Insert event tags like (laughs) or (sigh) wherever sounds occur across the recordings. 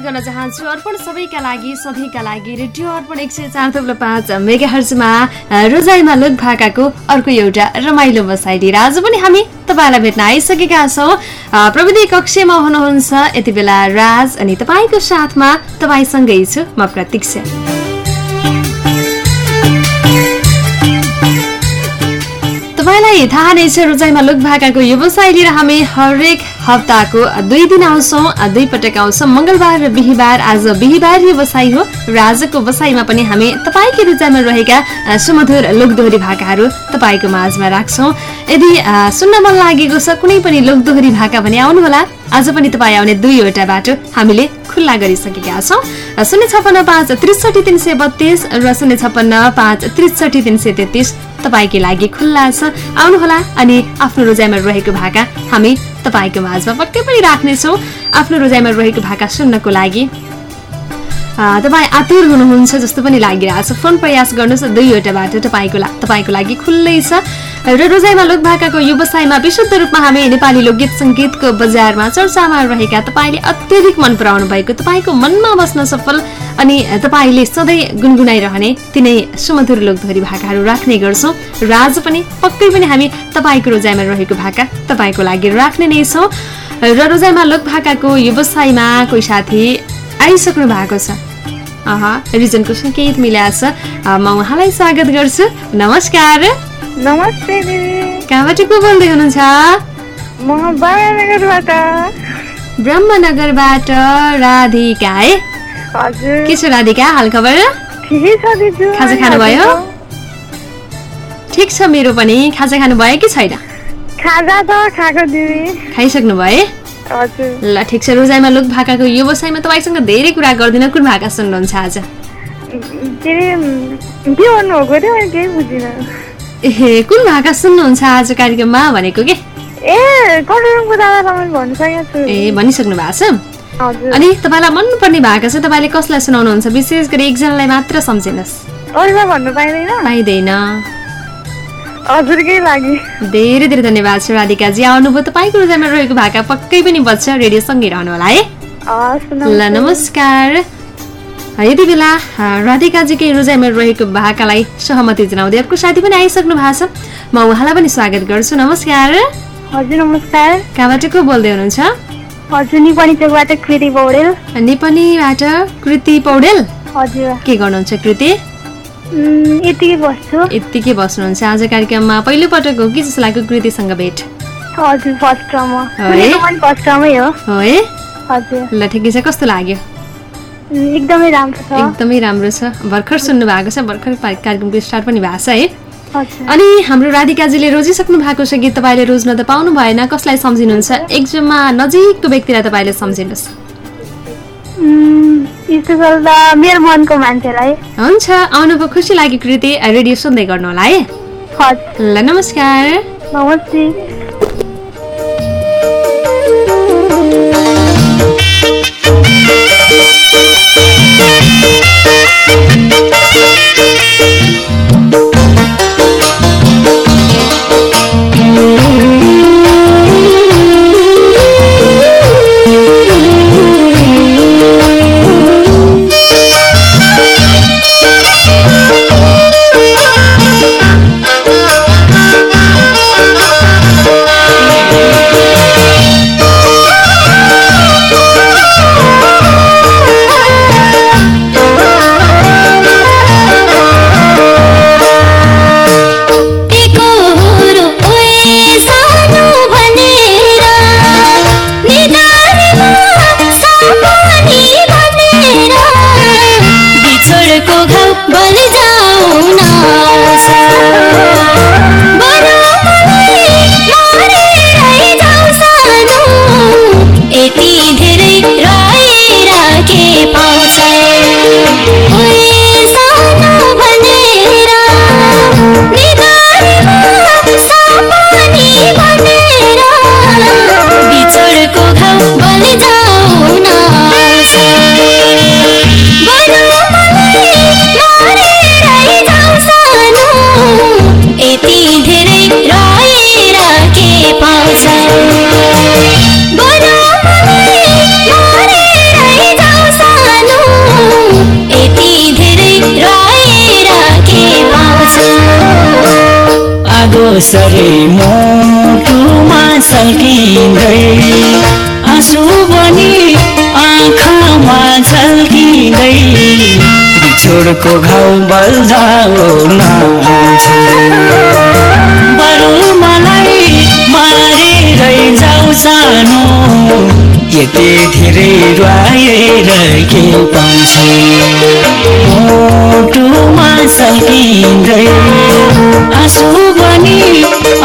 स्वागत गर्न चाहन्छु। अर्पण सबैका लागि सधैँका लागि रेडियो अर्पण एक सय चार थप्लो पाँच मेगा हर्जमा रोजाइमा लोक भाकाको अर्को एउटा रमाइलो बसाइ लिएर आज पनि हामी तपाईँलाई भेट्न आइसकेका छौँ। प्रविधि कक्षमा हुनुहुन्छ यति बेला राज अनि तपाईँको साथमा तपाईँसँगै छु म प्रतीक्षा तपाईँलाई थाहा नै छ रोजाइमा लोक भाकाको व्यवसाय लिएर हामी हरेक हप्ताको दुई दिन आउँछौँ दुई पटक आउँछौँ। मङ्गलबार र बिहिबार आज बिहिबार व्यवसाय हो र आजको बसाइमा पनि हामी तपाईँकै रुचाइमा रहेका सुमधुर लोकदोहोरी भाकाहरू तपाईँको माझमा राख्छौँ। यदि सुन्न मन लागेको छ कुनै पनि लोकदोहोरी भाका भने आउनुहोला। आज पनि तपाईँ आउने दुईवटा बाटो हामीले खुल्ला गरिसकेका छौँ। शून्य छप्पन्न पाँच त्रिसठी तिन सय बत्तिस र शून्य छप्पन्न पाँच त्रिसठी तिन सय तेत्तिस। तपाईँकै लागि खुल्ला छ। आउनुहोला अनि आफ्नो रोजाइमा रहेको भाका हामी तपाईँको माझमा पक्कै पनि राख्नेछौँ। आफ्नो रोजाइमा रहेको भाका सुन्नको लागि। तपाईँ आतुर हुनुहुन्छ जस्तो पनि लागिरहेको छ फोन प्रयास गर्नुहोस् दुईवटा बाटो तपाईँको तपाईँको लागि खुल्लै छ। र रोजाइमा लोक भाकाको व्यवसायमा विशुद्ध रूपमा हामी नेपाली लोकगीत सङ्गीतको बजारमा चर्चामा रहेका तपाईँले अत्यधिक मन पराउनु भएको तपाईँको मनमा बस्न सफल अनि तपाईँले सधैँ गुनगुनाइरहने तिनै सुमधुर लोकधरी भाकाहरू राख्ने गर्छौँ। र आज पनि पक्कै पनि हामी तपाईँको रोजाइमा रहेको भाका तपाईँको लागि राख्ने नै छौँ। र रोजाइमा लोक भाकाको व्यवसायमा कोही साथी आइसक्नु भएको छ। रिजनको सङ्केत मिलाएको छ म उहाँलाई स्वागत गर्छु। नमस्कार। नमस्ते कहाँबाट को बोल्दै हुनुहुन्छ? म ब्रह्मनगरबाट ब्रह्मनगरबाट राधिका है? हजुर। के छ राधिका हालखबर ठिकै छ दिजु। खाजा खानुभयो? ठिक छ मेरो पनि। खाजा खानुभयो कि छैन? खाजा त खाएको दिदी। खाइसक्नु भयो? हजुर। ल ठिक छ। रोजाइमा लोक भाकाको यो व्यवसायमा तपाईँसँग धेरै कुरा गर्दिनँ। कुन भाका सुन्नुहुन्छ आज? के अरे के भन्नुभएको थियो मैले केही बुझिनँ। ए कुन भाका सुन्नुहुन्छ आज कार्यक्रममा भनेको के? ए भनिसक्नु भएको छ। अनि तपाईँलाई मनपर्ने भाका चाहिँ तपाईँले कसलाई सुनाउनुहुन्छ? विशेष गरी एकजनालाई मात्र सम्झिनुहोस्। पाइँदैन? धेरै धेरै धन्यवाद छ राधिकाजी। आउनुभयो तपाईँको रोजाइमा रहेको भाका पक्कै पनि बच्छ रेडियो सँगै रहनु होला है ल नमस्कार। यति बेला राधिकाजीकै रोजाइमा रहेको भाकालाई सहमति जनाउँदै अर्को साथी पनि आइसक्नु भएको छ। म उहाँलाई पनि स्वागत गर्छु। नमस्कार। हजुर नमस्कार। कहाँबाट को बोल्दै हुनुहुन्छ? नेपालीबाट कृति पौडेल। के गर्नुहुन्छ कृति? यत्तिकै बस्नुहुन्छ। आज कार्यक्रममा पहिलोपटक हो कि जस्तो लाग्यो कृतिसँग भेट? (laughs) ल ठिकै छ। कस्तो लाग्यो? एकदमै राम्रो छ। एकदमै राम्रो छ। भर्खर सुन्नु भएको छ भर्खर कार्यक्रमको स्टार्ट पनि भएको छ है। अनि हाम्रो राधिकाजीले रोजिसक्नु भएको छ गीत तपाईँले रोज्न त पाउनु भएन कसलाई सम्झिनुहुन्छ? एकजम्मा नजिकको व्यक्तिलाई तपाईँले सम्झिनुहोस्। मेरो मनको मान्छेलाई। हुन्छ आउनुभयो खुसी लाग्यो कृति। रेडियो सुन्दै गर्नु होला है। ल नमस्कार। नमस्ते। Thank you. सरे मुटुमा सल्किँदै आँसु बनी आँखामा झल्किँदै। बिछोडको घाउ बल्झाओ बरु मलाई मारेरै जाऊ सानो। यति धेरै रुवाएर के पाउँछ मुटुमा सल्किँदै आँसु बनी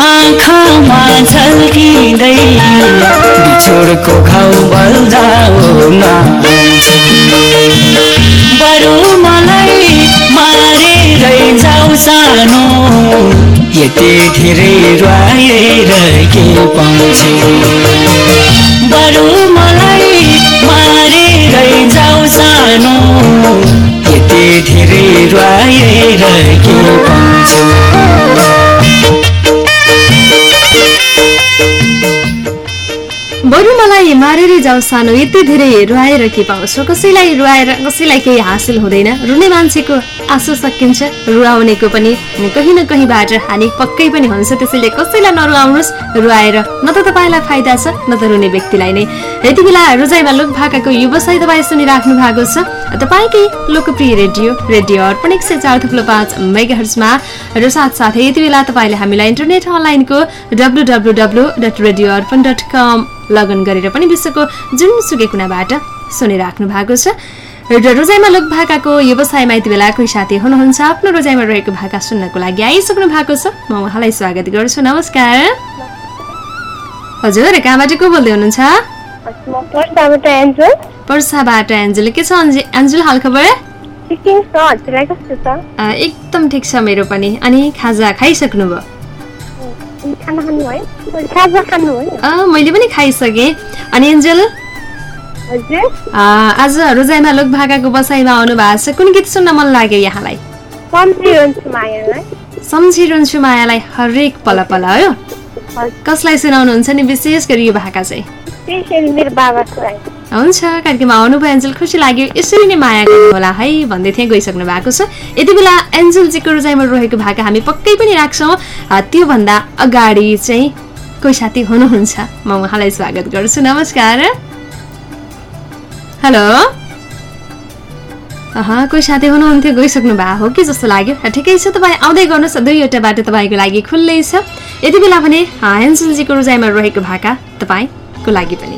आँखामा झल्किँदै बिछोडको घाउ बल्झाओ बरु मलाई मारेरै जाऊ सानो। यति धेरै रुवाएर के पाउँछ बरु मलाई मारेरै जाऊ सानो। यति धेरै रुवाएर के पाउँछ बरु मलाई मारेरै जाऊ सानो यति धेरै रुवाएर के पाउँछु? कसैलाई रुवाएर कसैलाई केही हासिल हुँदैन। रुने मान्छेको आँसु सकिन्छ रुवाउनेको पनि कहीँ न कहीँबाट हानि पक्कै पनि हुन्छ। त्यसैले कसैलाई नरुवाउनुहोस्। रुवाएर न त तपाईँलाई फाइदा छ न त रुने व्यक्तिलाई नै। यति बेला रोजाइमा लोक भाकाको व्यवसाय तपाईँ सुनिराख्नु भएको छ। तपाईँकै लोकप्रिय रेडियो रेडियो अर्पण एक सय चार थुप्रो पाँच मेगाहर्जमा र साथसाथै यति बेला तपाईँले हामीलाई इन्टरनेट अनलाइनको W W W dot radio Arpan dot com login गरेर पनि विश्वको जुनसुकै कुनाबाट सुनिराख्नु भएको छ। र रोजाइमा लोक भाकाको व्यवसायमा यति बेला कोही साथी हुनुहुन्छ। आफ्नो रोजाइमा रहेको भाका सुन्नको लागि आइसक्नु भएको छ। म उहाँलाई स्वागत गर्छु। नमस्कार। हजुर कहाँबाट को बोल्दै हुनुहुन्छ? पर्साबाट एन्जल। के छ एन्जुल हालखबर एकदम ठिक छ मेरो पनि। अनि खाजा खाइसक्नुभयो? मैले पनि खाइसकेँ। अनि एन्जेल? आज रोजाइमा लोक भाकाको बसाइमा आउनु भएको छ। कुन गीत सुन्न मन लाग्यो यहाँलाई? सम्झिरहन्छु मायालाई। हरेक पल पल हो कसलाई सुनाउनुहुन्छ नि? विशेष गरी यो भाका चाहिँ। त्यसरी मेरो बाबाको लागि। हुन्छ कार्यक्रममा आउनुभयो एन्जल खुसी लाग्यो यसरी नै माया गर्नु होला है भन्दै थिएँ गइसक्नु भएको छ। यति बेला एन्जलजीको रोजाइमा रहेको भाका हामी पक्कै पनि राख्छौँ। त्योभन्दा अगाडि चाहिँ कोही साथी हुनुहुन्छ। म उहाँलाई स्वागत गर्छु। नमस्कार। हेलो। कोही साथी हुनुहुन्थ्यो गइसक्नु भएको हो कि जस्तो लाग्यो? ठिकै छ तपाईँ आउँदै गर्नुहोस्। दुईवटा बाटो तपाईँको लागि खुल्लै छ। यति बेला भने अ, एन्जलजीको रोजाइमा रहेको भाका तपाईँको लागि पनि।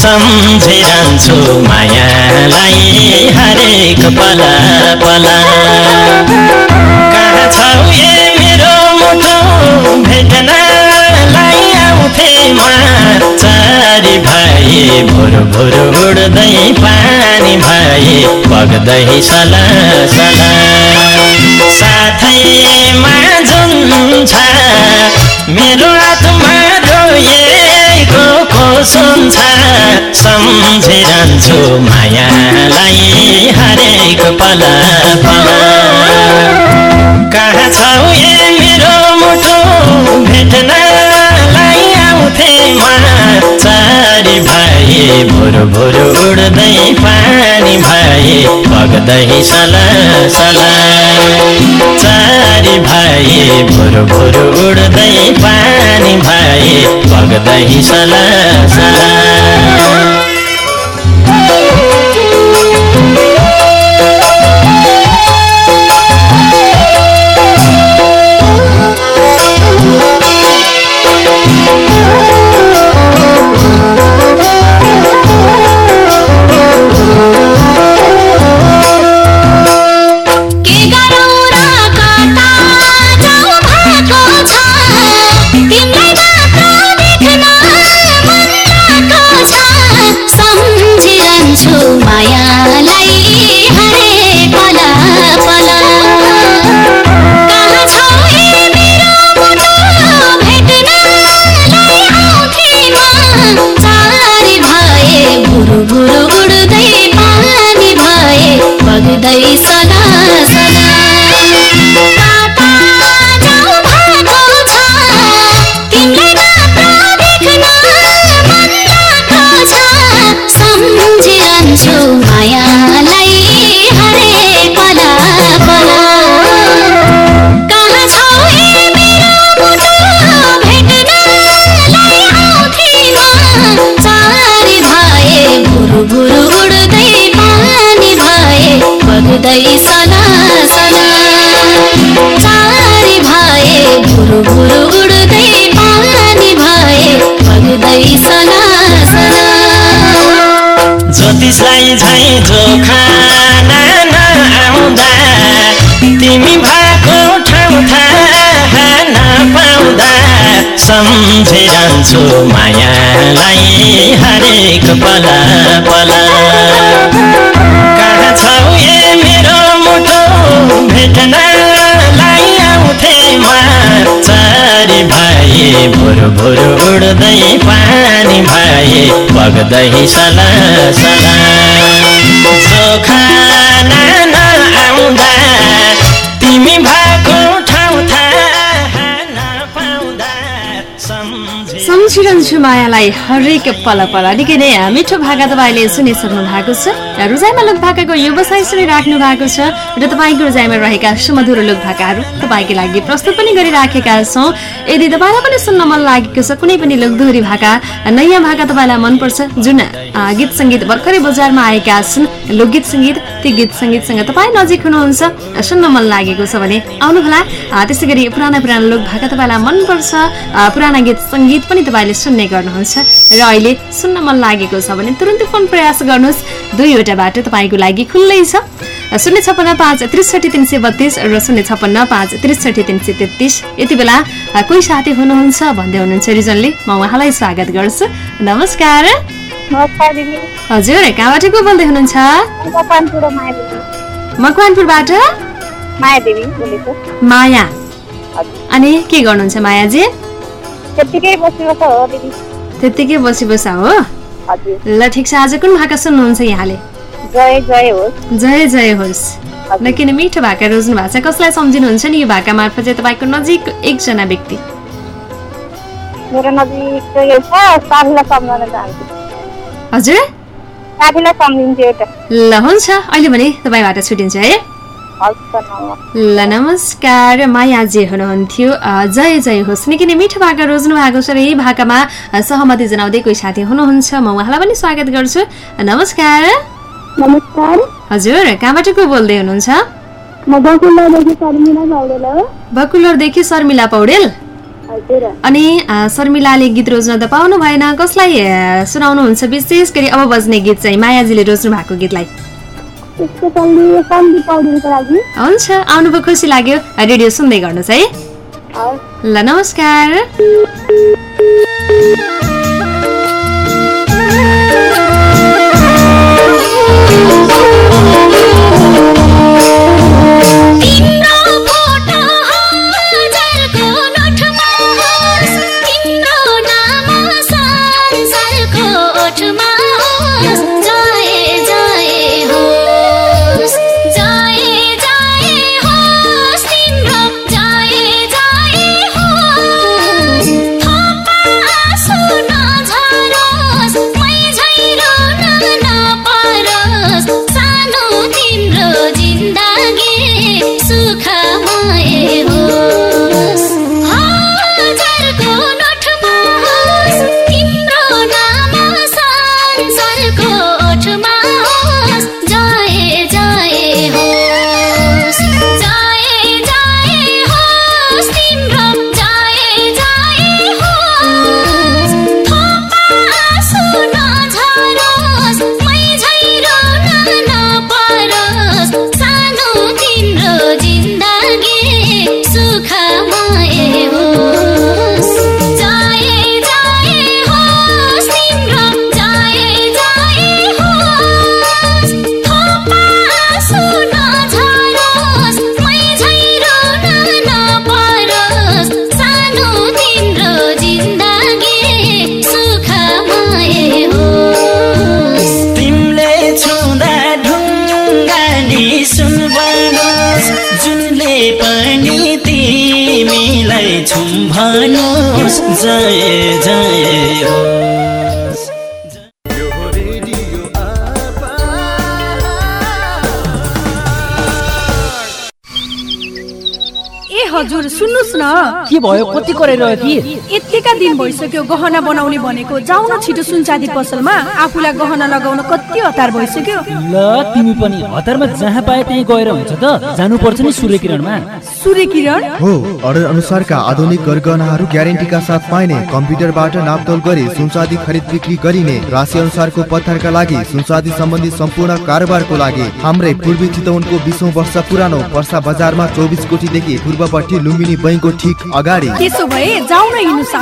सम्झिरहन्छु मायालाई हरेक पल पल। कहाँ छौ ए मेरो मुटु? भेट्नलाई आउँथे चारी भए भुरु भुरु उड्दै पानी भए बग्दै सला सला। साथैमा जुन छ मेरो आत्मा रोएको सुन्छ सम्झिरहन्छु मायालाई हरेक पल पल कहाँ छौ ए मेरो मुटु भेट्नलाई म चारी भुरु भुरु उड्दै पानी भए बग्दै सला सला। चारी भाइ भुरु भुरु उड्दै पानी भए बग्दै सला सला। उड्दै सदा सदा ज्योतिषलाई झै जोखा नआउँदा तिमी भएको ठाउँ थाहा नपाउँदा सम्झिरहन्छु मायालाई हरेक पल पल। कहाँ छौ ए मेरो मुटु भेट्नलाई आउँथे म चारी भए भुरु भुरु उड्दै पानी भए बग्दै सला सला। जोखा नआउँदा तिमी भएको ठाउँ थाहा नपाउँदा सम्झि। सम्झिरहन्छु मायालाई हरेक पल पल। निकै नै मिठो भाका तपाईँले सुनिसक्नु भएको छ। रोजाइमा लोक भाकाको व्यवसाय सुनिराख्नु भएको छ र तपाईँको रोजाइमा रहेका सुमधुर लोक भाकाहरू तपाईँको लागि प्रस्तुत पनि गरिराखेका छौँ। यदि तपाईँलाई पनि सुन्न मन लागेको छ कुनै पनि लोकदोहोरी भाका नयाँ भाका तपाईँलाई मनपर्छ जुन गीत सङ्गीत भर्खरै बजारमा आएका छन् लोकगीत सङ्गीत ती गीत सङ्गीतसँग तपाईँ नजिक हुनुहुन्छ सुन्न मन लागेको छ भने आउनुहोला। त्यसै गरी पुराना पुराना लोक भाका तपाईँलाई मनपर्छ पुराना गीत सङ्गीत पनि तपाईँले सुन्ने गर्नुहुन्छ। र अहिले सुन्न मन लागेको छ भने तुरन्तै फोन प्रयास गर्नुहोस्। दुईवटा बाटो तपाईँको लागि खुल्लै छ। शून्य छप्पन्न पाँच त्रिसठी तिन सय बत्तिस र शून्य छप्पन्न पाँच त्रिसठी तिन सय तेत्तिस। यति बेला कोही साथी हुनुहुन्छ? भन्दै हुनुहुन्छ रिजनले। म उहाँलाई स्वागत गर्छु। नमस्कार। हजुर कहाँबाट को बोल्दै हुनुहुन्छ? मकवानपुरबाट? माया अनि के गर्नुहुन्छ मायाजी? त्यत्तिकै बसी बसा हो? ल ठिक छ आज कुन भाका सुन्नुहुन्छ यहाँले? जय जय होस्। नकिन मिठो भाका रोज्नु भएको छ। कसलाई सम्झिनुहुन्छ नि यो भाका मार्फत? चाहिँ तपाईँको नजिक एकजना व्यक्ति। मेरो नजिक हजुर? ल हुन्छ। अहिले भने तपाईँबाट छुटिन्छ है? ल नमस्कार। मायाजी हुनुहुन्थ्यो। जय जय होस्। निकै नै मिठो भाका रोज्नु भएको छ र यही भाकामा सहमति जनाउँदै कोही साथी हुनुहुन्छ। म उहाँलाई पनि स्वागत गर्छु। नमस्कार। नमस्कार। हजुर कहाँबाट को बोल्दै हुनुहुन्छ? बकुलरदेखि शर्मिला पौडेल अनि शर्मिलाले गीत रोज्न त पाउनु भएन। कसलाई सुनाउनुहुन्छ विशेष गरी अब बज्ने गीत चाहिँ? मायाजीले रोज्नु भएको गीतलाई। हुन्छ आउनुभयो खुसी लाग्यो। रेडियो सुन्दै गर्नुहोस् है। ल नमस्कार। 着吗 जय जय हजुर सुन्नुहोस् न। के भयो? कति कराइरह्यो कि यत्तिका दिन भइसक्यो गहना बनाउने भनेको जाउ न छिटो सुनचाँदी पसलमा आफूलाई गहना लगाउन कति हतार भइसक्यो। ल तिमी पनि हतारमा जहाँ पाए त्यहीँ गएर हुन्छ त। जानुपर्छ नि सूर्य किरणमा सूर्य किरण हो अर्डर अनुसारका आधुनिक गरगहनाहरू ग्यारेन्टीका साथ पाइने कम्प्युटरबाट नापतोल गरी सुनचाँदी खरिद बिक्री गरिने राशि अनुसारको पत्थरका लागि सुनचाँदी सम्बन्धी सम्पूर्ण कारोबारको लागि हाम्रै पूर्वी चितवनको बिसौँ वर्ष पुरानो पर्सा बजारमा चौबिस कोटीदेखि पूर्वपट्टि लुम्बिनी बैङ्कको ठिक अगाडि। त्यसो भए जाउ न हिँड्नु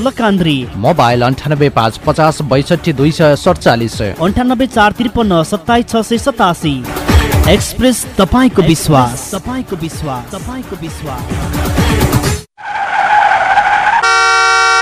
लकान्द्री मोबाइल अन्ठानब्बे पाँच पचास बैसठी दुई सय सडचालिस। अन्ठानब्बे चार त्रिपन्न सत्ताइस छ सय सतासी। एक्सप्रेस तपाईँको विश्वास। तपाईँको विश्वास। तपाईँको विश्वास।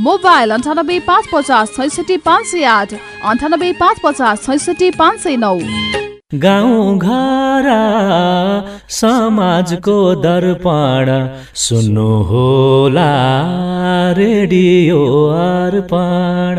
मोबाइल अन्ठानब्बे पाँच पचास छैसठी पाँच सय आठ अन्ठानब्बे पाँच पचास छैसठी पाँच सय नौ। गाउँ घर समाजको दर्पण सुन्नु होला रेडियो अर्पण।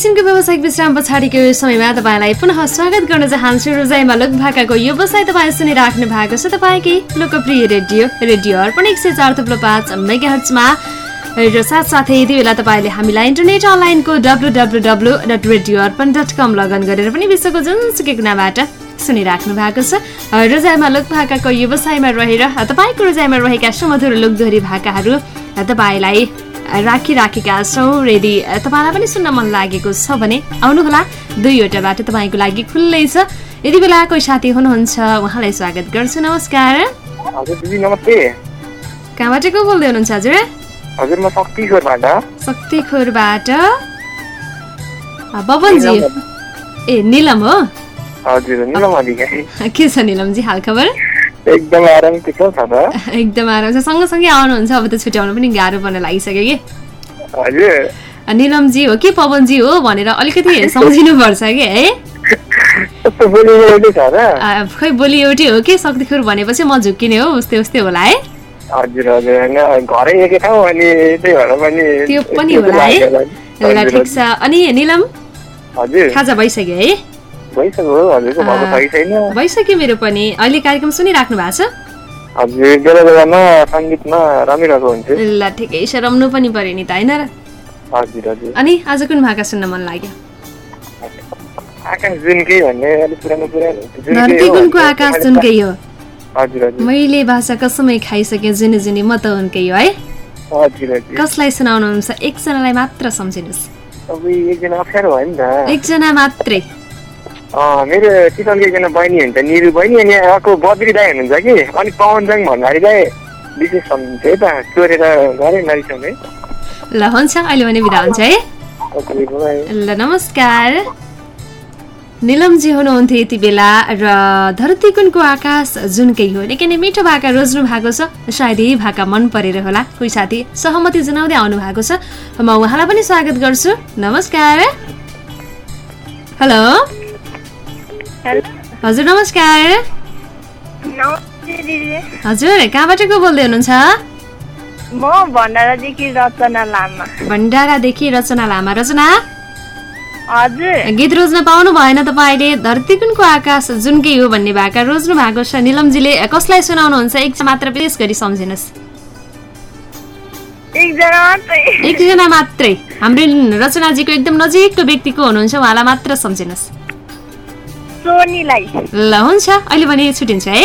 एकैछिनको व्यावसायिक विश्राम पछाडिको यो समयमा तपाईँलाई पुनः स्वागत गर्न चाहन्छु। रोजाइमा लोक भाकाको व्यवसाय तपाईँ सुनिराख्नु भएको छ तपाईँकै लोकप्रिय रेडियो रेडियो अर्पण एक सय चार थुप्रो पाँच मेगाहर्चमा। र साथसाथै यति बेला तपाईँले हामीलाई इन्टरनेट अनलाइनको W W W dot radio Arpan dot com login गरेर पनि विश्वको जुनसुकै कुनाबाट सुनिराख्नु भएको छ। रोजाइमा लोक भाकाको व्यवसायमा रहेर तपाईँको रोजाइमा रहेका सुमधुर लोकदोहोरी भाकाहरू तपाईँलाई राखिराखेका छौँ। यदि तपाईँलाई पनि सुन्न मन लागेको छ भने आउनुहोला। दुईवटा बाटो तपाईँको लागि खुल्लै छ। यति बेला कोही साथी हुनुहुन्छ उहाँलाई स्वागत गर्छु। नमस्कार। कहाँबाट को बोल्दै हुनुहुन्छ हजुर? हजुर म शक्तिखोरबाट। शक्तिखोरबाट। बबनजी। ए निलम हो? हजुर निलम अधिकारी के छ निलमजी छ त (laughs) एकदम आराम छ। सँगसँगै आउनुहुन्छ अब त छुट्याउन पनि गाह्रो पर्न लागिसक्यो कि? निलमजी हो कि पवनजी हो भनेर अलिकति (laughs) सम्झिनु पर्छ कि है? खै बोली एउटै हो कि? शक्तिखोर भनेपछि म झुक्किने हो उस्तै उस्तै होला है? त्यो पनि होला है? ठिक छ। अनि निलम खाजा भइसक्यो है? भइसक्यो मेरो पनि। अहिले कार्यक्रम सुनिराख्नु भएको छ? हजुर बेला बेलामा सङ्गीतमा रमिरहेको हुन्छु। ल ठिकै छ रम्नु पनि पर्यो नि त होइन र? हजुर हजुर। अनि आज कुन भाका सुन्न मन लाग्यो? आकाश जुनकै भन्ने अलिक पुरानो पुरानो जुनकै धरती हो कुनको भन्ने। आकाश जुनकै हो हजुर हजुर। मैले भाषा कसमै खाइसकेँ जुनी जुनी म त उनकै हो है? हजुर कसलाई सुनाउनुहुन्छ एकजनालाई मात्र सम्झिनुहोस्। एकजना मात्रै। मेरो चितवनको एकजना बहिनी हुन्छ निरु बहिनी अनि अर्को बद्री दाई हुनुहुन्छ कि? अनि पवनजाङ भन्दाखेरि चाहिँ विशेष सम्झिन्छ है त चोरेर गरेँ नरिसाउने ल हुन्छ अहिले भने बिदा हुन्छ है। ल नमस्कार। निलमजी हुनुहुन्थ्यो यति बेला र धरती कुनको आकाश जुनकै हो निकै नै मिठो भाका रोज्नु भएको छ सायद यही भाका मन परेर होला। कोही साथी सहमति जनाउँदै आउनु भएको छ म उहाँलाई पनि स्वागत गर्छु। नमस्कार। हेलो। हजुर नमस्कार। हजुर कहाँबाट को बोल्दै हुनुहुन्छ? म भण्डारादेखि रचना लामा। भण्डारादेखि रचना लामा। रचना? हजुर। गीत रोज्न पाउनु भएन तपाईँले। धरती कुनको आकाश जुनकै हो भन्ने भाका रोज्नु भएको छ। निलमजीले कसलाई सुनाउनुहुन्छ? एक मात्र पेश गरी सम्झिनुहोस्। एकजना एकजना मात्रै। हाम्रो रचनाजीको एकदम नजिकको व्यक्तिको हुनुहुन्छ? उहाँलाई मात्र सम्झिनुहोस्। सोनीलाई। ल हुन्छ। अहिले भने छुट्टिन्छ है?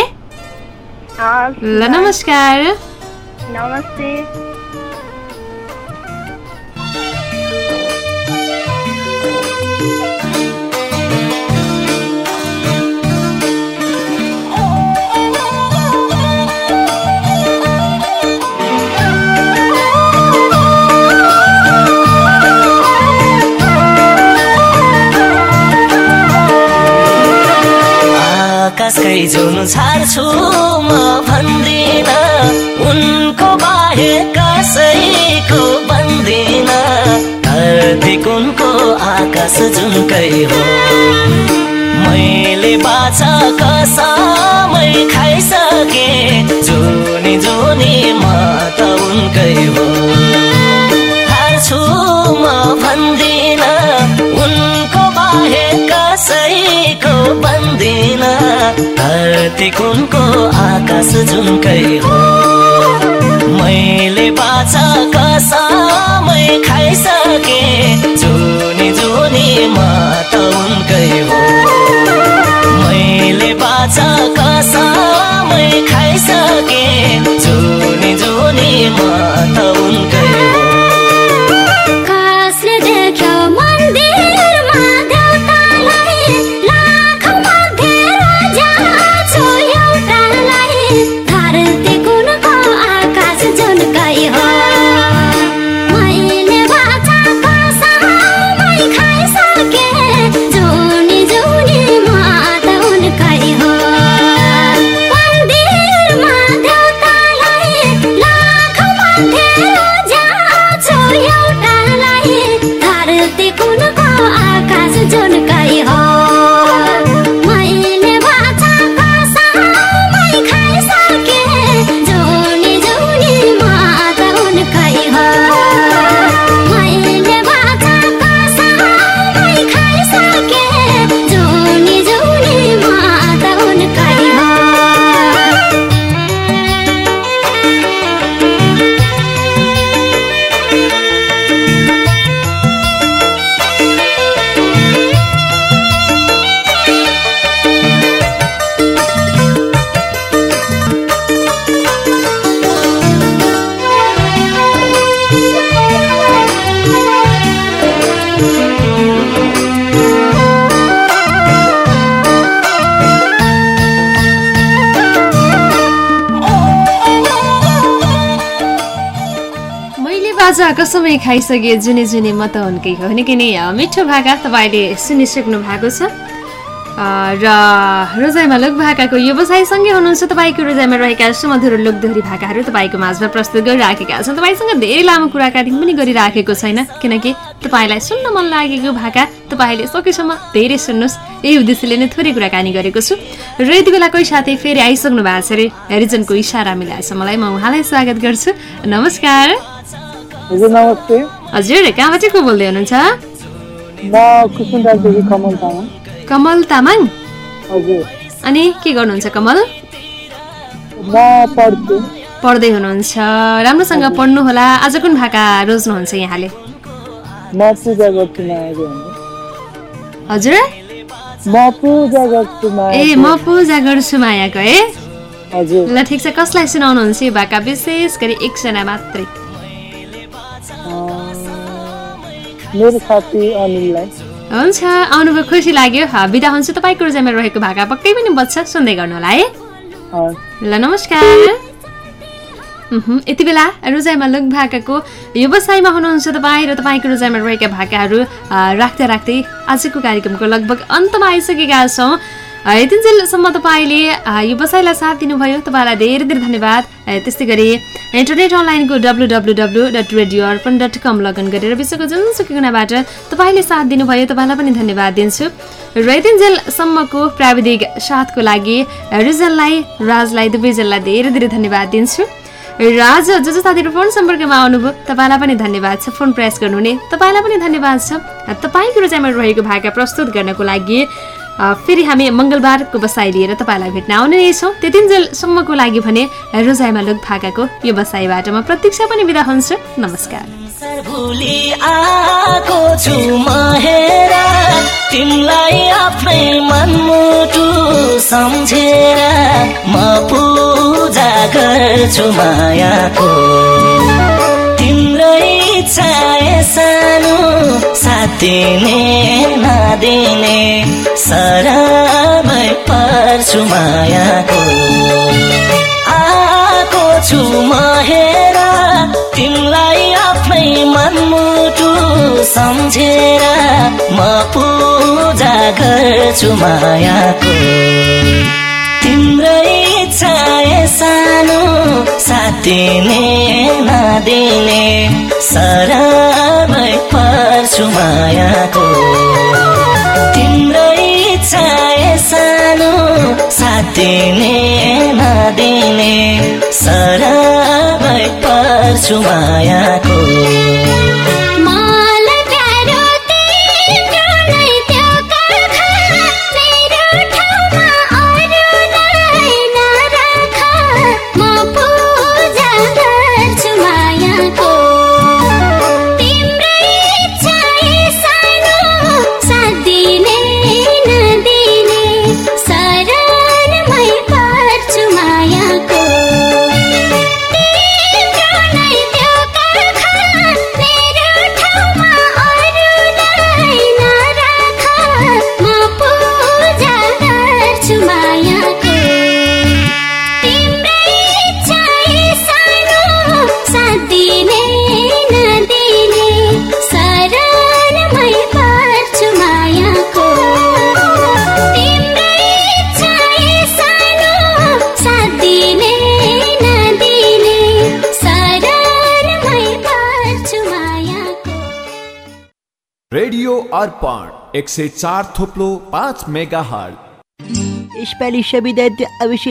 ल नमस्कार। नमस्ते। आकाशकै जुन छाड्छु म भन्दिन। उनको बाहेक कसैको बन्दिन। धरती कुनको आकाश जुनकै हो। मैले बाचा कसमै खाइसके जुनी जुनी म त उनकै हो। हार्छु म भन्दिन। बन्दिन धरती कुनको आकाश जुनकै हो। मैले बाचा कसमै खाइसके। जुनी जुनी म त उनकै हो। मैले बाचा कसमै खाइसके। जुनी जुनी म त उनकै हो। बाजा कसमै खाइसके जुने जुने म त उनकै हो। निकै नै मिठो भाका तपाईँले सुनिसक्नु भएको छ। र रोजाइमा लोक भाकाको व्यवसायसँगै हुनुहुन्छ तपाईँको रोजाइमा रहेका सुमधुर लोकदोहोरी भाकाहरू तपाईँको माझमा प्रस्तुत गरिराखेका छन्। तपाईँसँग धेरै लामो कुराकानी पनि गरिराखेको छैन किनकि तपाईँलाई सुन्न मन लागेको भाका तपाईँले सकेसम्म धेरै सुन्नुहोस्। यही उद्देश्यले नै थोरै कुराकानी गरेको छु। र यति बेला कोही साथी फेरि आइसक्नु भएको छ अरे रिजनको इसारा मिलाएछ मलाई। म उहाँलाई स्वागत गर्छु। नमस्कार। हजुर नमस्ते। हजुर कहाँबाट को बोल्दै हुनुहुन्छ? म कुसुन्दादेखि कमल तामाङ। कमल तामाङ? हजुर। अनि के गर्नुहुन्छ कमल? म पढ्छु। पढ्दै हुनुहुन्छ। राम्रोसँग पढ्नु होला आज कुन भाका रोज्नुहुन्छ यहाँले? म पूजा गर्छु हजुर? म पूजा गर्छु ए म पूजा गर्छु मायाको है हजुर। ल ठिक छ। कसलाई सुनाउनुहुन्छ यो भाका? विशेष गरी एकजना मात्रै। मेरो साथी अनिललाई। हुन्छ आउनुभयो खुसी लाग्यो। बिदा हुन्छ तपाईँको रोजाइमा रहेको भाका पक्कै पनि बच्छ सुन्दै गर्नु होला है? ल नमस्कार। यति बेला रोजाइमा लोक भाकाको व्यवसायमा हुनुहुन्छ तपाईँ र तपाईँको रोजाइमा रहेका भाकाहरू राख्दै राख्दै आजको कार्यक्रमको लगभग अन्तमा आइसकेका छौँ। यतिन्जेलसम्म तपाईँले व्यवसायलाई साथ दिनुभयो। तपाईँलाई धेरै धेरै धन्यवाद। त्यस्तै गरी इन्टरनेट अनलाइनको W W W dot radio Arpan dot com login गरेर विश्वको जुनसुकै कुनाबाट तपाईँले साथ दिनुभयो। तपाईँलाई पनि धन्यवाद दिन्छु। र यतिन्जेलसम्मको प्राविधिक साथको लागि रिजनलाई राजलाई दुवैजनलाई धेरै धेरै धन्यवाद दिन्छु। राज जो जो साथीहरू फोन सम्पर्कमा आउनुभयो तपाईँलाई पनि धन्यवाद छ। फोन प्रयास गर्नुहुने तपाईँलाई पनि धन्यवाद छ। तपाईँको रोजाइमा रहेको भाका प्रस्तुत गर्नको लागि फेरि हामी मङ्गलबारको बसाइ लिएर तपाईँलाई भेट्न आउने नै छौँ। त्यतिन्जेलसम्मको लागि भने रोजाइमा लोक भाकाको यो बसाइबाट म प्रतीक्षा पनि बिदा हुन्छु। नमस्कार। सम्झेर म पूजा गर्छु मायाको। चाहे सानो साथिने नदिने सराबै पर्छु मायाको आएको छु म हेर तिमीलाई आफ्नै मनमुटु सम्झेर म पूजा गर्छु मायाको तिम्रै चाहे सानो साथिने नदिने सराबै पर्छु मायाको। तिम्रै चाहे सानो साथिने नदिने सराबै पर्छु मायाको। एक सय चार थोप्लो पाँच मेगा हल यसपालि सविधा अवश्य